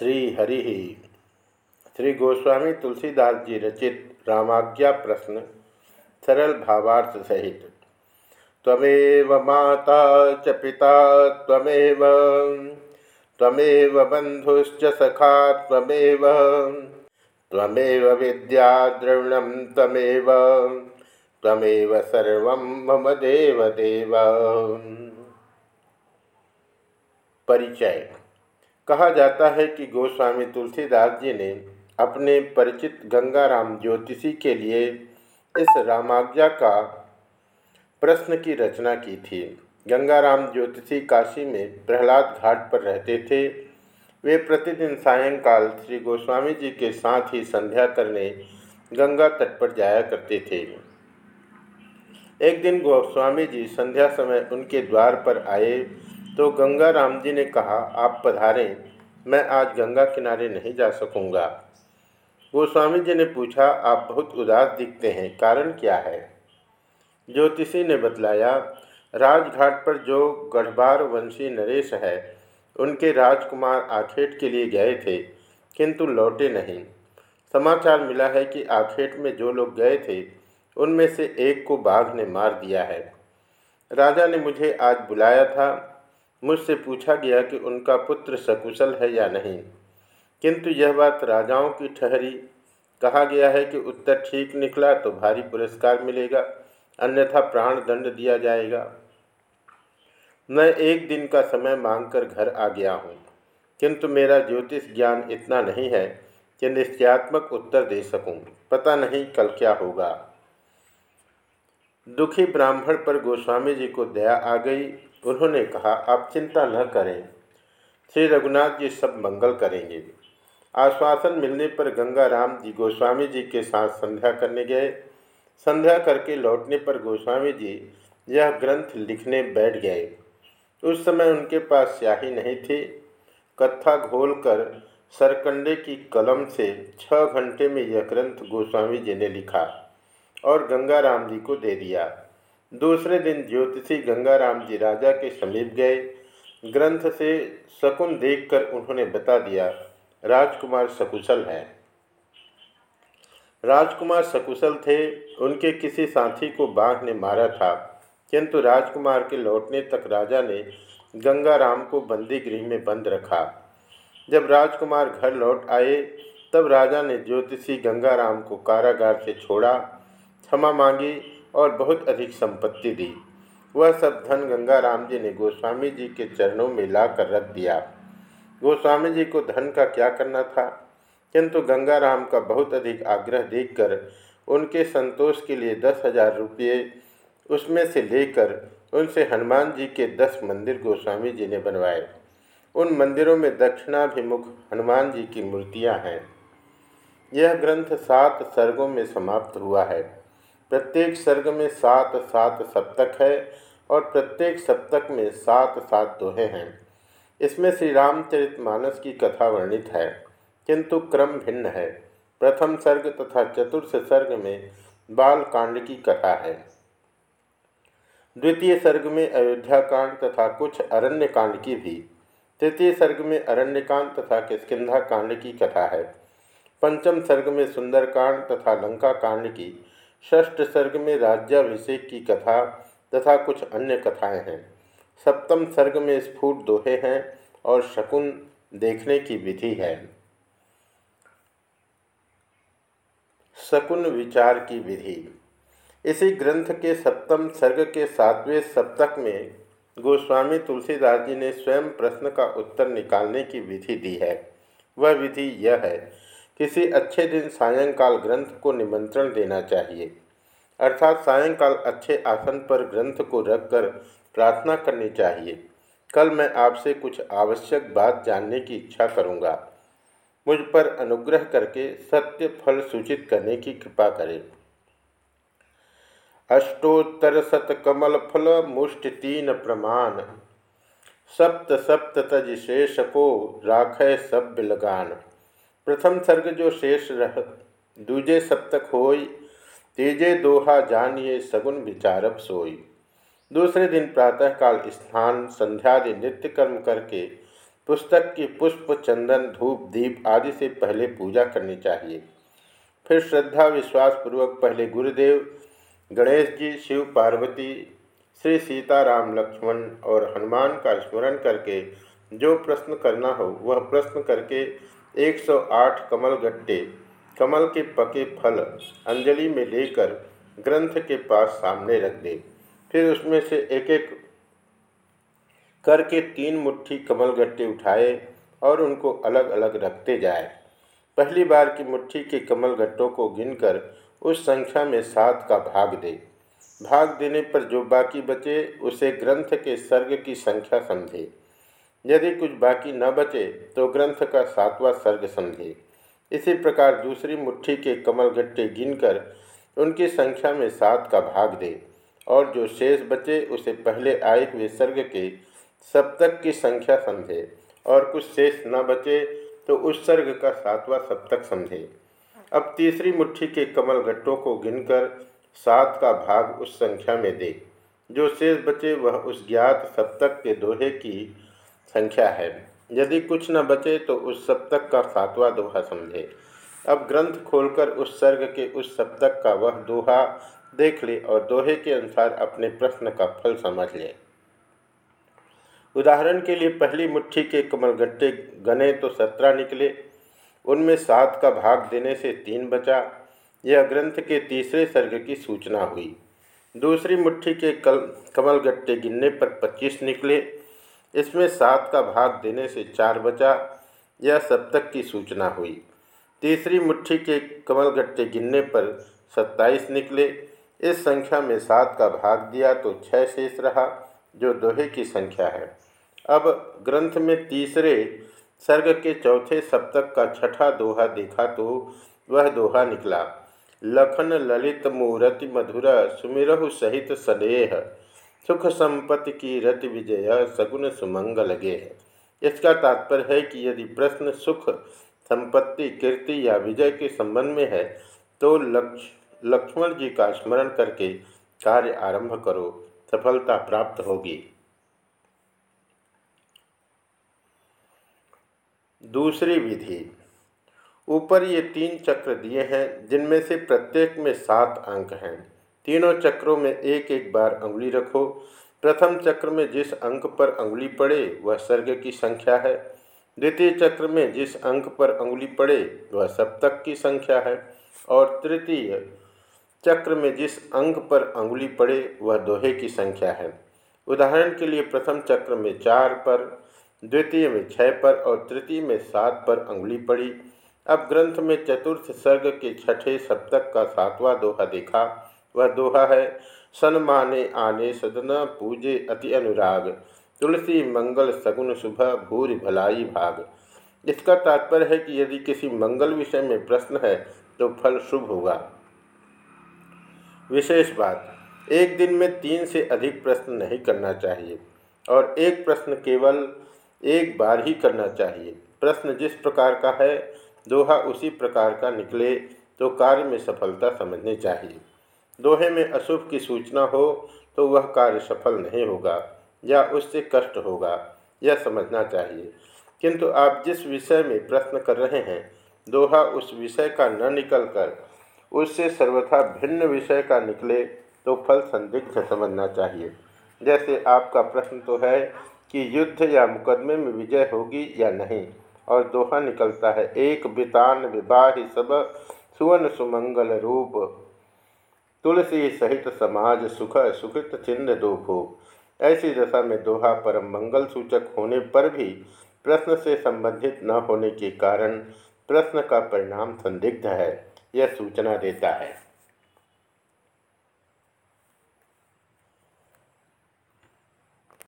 श्री हरि श्री गोस्वामी तुलसीदास जी रचित रामाज्ञा प्रश्न, सरल भावार्थ सहित। तमेव माता च पिता तमेव तमेव बंधुश्च सखा तमेव तमेव विद्या द्रविणम तमेव तमेव सर्व मम देव देव परिचय। कहा जाता है कि गोस्वामी तुलसीदास जी ने अपने परिचित गंगाराम ज्योतिषी के लिए इस रामाज्ञा का प्रश्न की रचना की थी। गंगाराम ज्योतिषी काशी में प्रहलाद घाट पर रहते थे। वे प्रतिदिन सायंकाल श्री गोस्वामी जी के साथ ही संध्या करने गंगा तट पर जाया करते थे। एक दिन गोस्वामी जी संध्या समय उनके द्वार पर आए। तो गंगा राम जी ने कहा, आप पधारें, मैं आज गंगा किनारे नहीं जा सकूँगा। गोस्वामी जी ने पूछा, आप बहुत उदास दिखते हैं, कारण क्या है? ज्योतिषी ने बतलाया, राजघाट पर जो गढ़बार वंशी नरेश है, उनके राजकुमार आखेट के लिए गए थे, किंतु लौटे नहीं। समाचार मिला है कि आखेट में जो लोग गए थे, उनमें से एक को बाघ ने मार दिया है। राजा ने मुझे आज बुलाया था मुझसे पूछा गया कि उनका पुत्र सकुशल है या नहीं। किंतु यह बात राजाओं की ठहरी। कहा गया है कि उत्तर ठीक निकला तो भारी पुरस्कार मिलेगा, अन्यथा प्राण दंड दिया जाएगा। मैं एक दिन का समय मांगकर घर आ गया हूँ। किंतु मेरा ज्योतिष ज्ञान इतना नहीं है कि निश्चयात्मक उत्तर दे सकूँ। पता नहीं कल क्या होगा। दुखी ब्राह्मण पर गोस्वामी जी को दया आ गई। उन्होंने कहा, आप चिंता न करें। श्री रघुनाथ जी सब मंगल करेंगे। आश्वासन मिलने पर गंगा राम जी गोस्वामी जी के साथ संध्या करने गए। संध्या करके लौटने पर गोस्वामी जी यह ग्रंथ लिखने बैठ गए। उस समय उनके पास स्याही नहीं थी। कत्था घोल कर सरकंडे की कलम से छः घंटे में यह ग्रंथ गोस्वामी जी ने लिखा। और गंगा राम जी को दे दिया। दूसरे दिन ज्योतिषी गंगाराम जी राजा के समीप गए। ग्रंथ से शकुन देखकर उन्होंने बता दिया, राजकुमार सकुशल है। राजकुमार सकुशल थे, उनके किसी साथी को बाघ ने मारा था, किंतु राजकुमार के लौटने तक राजा ने गंगाराम को बंदी गृह में बंद रखा। जब राजकुमार घर लौट आए, तब राजा ने ज्योतिषी गंगाराम को कारागार से छोड़ा क्षमा मांगी और बहुत अधिक संपत्ति दी। वह सब धन गंगा राम जी ने गोस्वामी जी के चरणों में ला कर रख दिया। गोस्वामी जी को धन का क्या करना था? किंतु गंगा राम का बहुत अधिक आग्रह देखकर उनके संतोष के लिए दस हज़ार रुपये उसमें से लेकर उनसे हनुमान जी के दस मंदिर गोस्वामी जी ने बनवाए। उन मंदिरों में दक्षिणाभिमुख हनुमान जी की मूर्तियाँ हैं। यह ग्रंथ सात सर्गों में समाप्त हुआ है। प्रत्येक सर्ग में सात सात सप्तक है और प्रत्येक सप्तक में सात सात दोहे हैं। इसमें श्री रामचरित मानस की कथा वर्णित है, किंतु क्रम भिन्न है। प्रथम सर्ग तथा चतुर्थ सर्ग में बाल कांड की कथा है। द्वितीय सर्ग में अयोध्या कांड तथा कुछ अरण्य कांड की भी। तृतीय सर्ग में अरण्यकांड तथा किस्किधा कांड की कथा है। पंचम सर्ग में सुंदरकांड तथा लंका कांड की षष्ठ सर्ग में राज्याभिषेक की कथा तथा कुछ अन्य कथाएँ हैं। सप्तम सर्ग में स्फुट दोहे हैं और शकुन देखने की विधि है। शकुन विचार की विधि। इसी ग्रंथ के सप्तम सर्ग के सातवें सप्तक में गोस्वामी तुलसीदास जी ने स्वयं प्रश्न का उत्तर निकालने की विधि दी है। वह विधि यह है, किसी अच्छे दिन सायंकाल ग्रंथ को निमंत्रण देना चाहिए। अर्थात सायंकाल अच्छे आसन पर ग्रंथ को रखकर प्रार्थना करनी चाहिए। कल मैं आपसे कुछ आवश्यक बात जानने की इच्छा करूँगा। मुझ पर अनुग्रह करके सत्य फल सूचित करने की कृपा करें। अष्टोत्तर शत कमल फल मुष्ट तीन प्रमाण। सप्त सप्त तज शेष को राख सब लगान। प्रथम सर्ग जो शेष रह, दूजे सप्तक होई तेजे दोहा जानिए सगुन विचारब सोई। दूसरे दिन प्रातःकाल स्नान, संध्यादि नित्य कर्म करके पुस्तक की पुष्प, चंदन, धूप, दीप आदि से पहले पूजा करनी चाहिए। फिर श्रद्धा विश्वास पूर्वक पहले गुरुदेव, गणेश जी, शिव पार्वती, श्री सीताराम, लक्ष्मण और हनुमान का स्मरण करके जो प्रश्न करना हो, वह प्रश्न करके 108 कमल गट्टे कमल के पके फल अंजलि में लेकर ग्रंथ के पास सामने रख दे। फिर उसमें से एक एक करके तीन मुट्ठी कमल गट्टे उठाए और उनको अलग अलग रखते जाए। पहली बार की मुट्ठी के कमल गट्टों को गिनकर उस संख्या में सात का भाग दे। भाग देने पर जो बाकी बचे, उसे ग्रंथ के सर्ग की संख्या समझे। यदि कुछ बाकी न बचे तो ग्रंथ का सातवां सर्ग समझे। इसी प्रकार दूसरी मुट्ठी के कमल गट्टे गिनकर उनकी संख्या में सात का भाग दे, और जो शेष बचे उसे पहले आए हुए सर्ग के सप्तक की संख्या समझे, और कुछ शेष न बचे तो उस सर्ग का सातवां सप्तक समझे। अब तीसरी मुट्ठी के कमल गट्टों को गिनकर सात का भाग उस संख्या में दे। जो शेष बचे वह उस ज्ञात सप्तक के दोहे की संख्या है। यदि कुछ न बचे तो उस सप्तक का सातवां दोहा समझे। अब ग्रंथ खोलकर उस सर्ग के उस सप्तक का वह दोहा देख ले और दोहे के अनुसार अपने प्रश्न का फल समझ ले। उदाहरण के लिए पहली मुट्ठी के कमलगट्टे गने तो सत्रह निकले। उनमें सात का भाग देने से तीन बचा। यह ग्रंथ के तीसरे सर्ग की सूचना हुई। दूसरी मुट्ठी के कल, कमलगट्टे गिनने पर पच्चीस निकले। इसमें सात का भाग देने से चार बचा, यह सप्तक की सूचना हुई। तीसरी मुट्ठी के कमलगट्टे गिनने पर सत्ताईस निकले। इस संख्या में सात का भाग दिया तो छः शेष रहा, जो दोहे की संख्या है। अब ग्रंथ में तीसरे सर्ग के चौथे सप्तक का छठा दोहा देखा तो वह दोहा निकला। लखन ललित मूरति मधुर सुमिरहु सहित सदेह। सुख संपत्ति की रति विजय सगुन सुमंगल गे इसका तात्पर्य है कि यदि प्रश्न सुख, संपत्ति, कीर्ति या विजय के संबंध में है तो लक्ष, लक्ष्मण जी का स्मरण करके कार्य आरंभ करो, सफलता प्राप्त होगी। दूसरी विधि, ऊपर ये तीन चक्र दिए हैं, जिनमें से प्रत्येक में सात अंक हैं। तीनों चक्रों में एक एक बार अंगुली रखो। प्रथम चक्र में जिस अंक पर अंगुली पड़े, वह सर्ग की संख्या है। द्वितीय चक्र में जिस अंक पर अंगुली पड़े, वह सप्तक की संख्या है। और तृतीय चक्र में जिस अंक पर अंगुली पड़े, वह दोहे की संख्या है। उदाहरण के लिए प्रथम चक्र में चार पर, द्वितीय में छः पर और तृतीय में सात पर अंगुली पड़ी। अब ग्रंथ में चतुर्थ सर्ग के छठे सप्तक का सातवां दोहा देखा। वह दोहा है, सन माने आने सदना पूजे अति अनुराग, तुलसी मंगल सगुन शुभ भूरि भलाई भाग। इसका तात्पर्य है कि यदि किसी मंगल विषय में प्रश्न है तो फल शुभ होगा। विशेष बात, एक दिन में तीन से अधिक प्रश्न नहीं करना चाहिए, और एक प्रश्न केवल एक बार ही करना चाहिए। प्रश्न जिस प्रकार का है, दोहा उसी प्रकार का निकले तो कार्य में सफलता समझनी चाहिए। दोहे में अशुभ की सूचना हो तो वह कार्य सफल नहीं होगा या उससे कष्ट होगा। यह समझना चाहिए। किंतु आप जिस विषय में प्रश्न कर रहे हैं, दोहा उस विषय का न निकलकर उससे सर्वथा भिन्न विषय का निकले तो फल संदिग्ध समझना चाहिए। जैसे आपका प्रश्न तो है कि युद्ध या मुकदमे में विजय होगी या नहीं, और दोहा निकलता है एक बितान विवाह सब सुवन सुमंगल रूप। तुलसी सहित समाज सुख सुखित चिन्ह दो भो ऐसी दशा में दोहा परम मंगल सूचक होने पर भी प्रश्न से संबंधित न होने के कारण प्रश्न का परिणाम संदिग्ध है, यह सूचना देता है।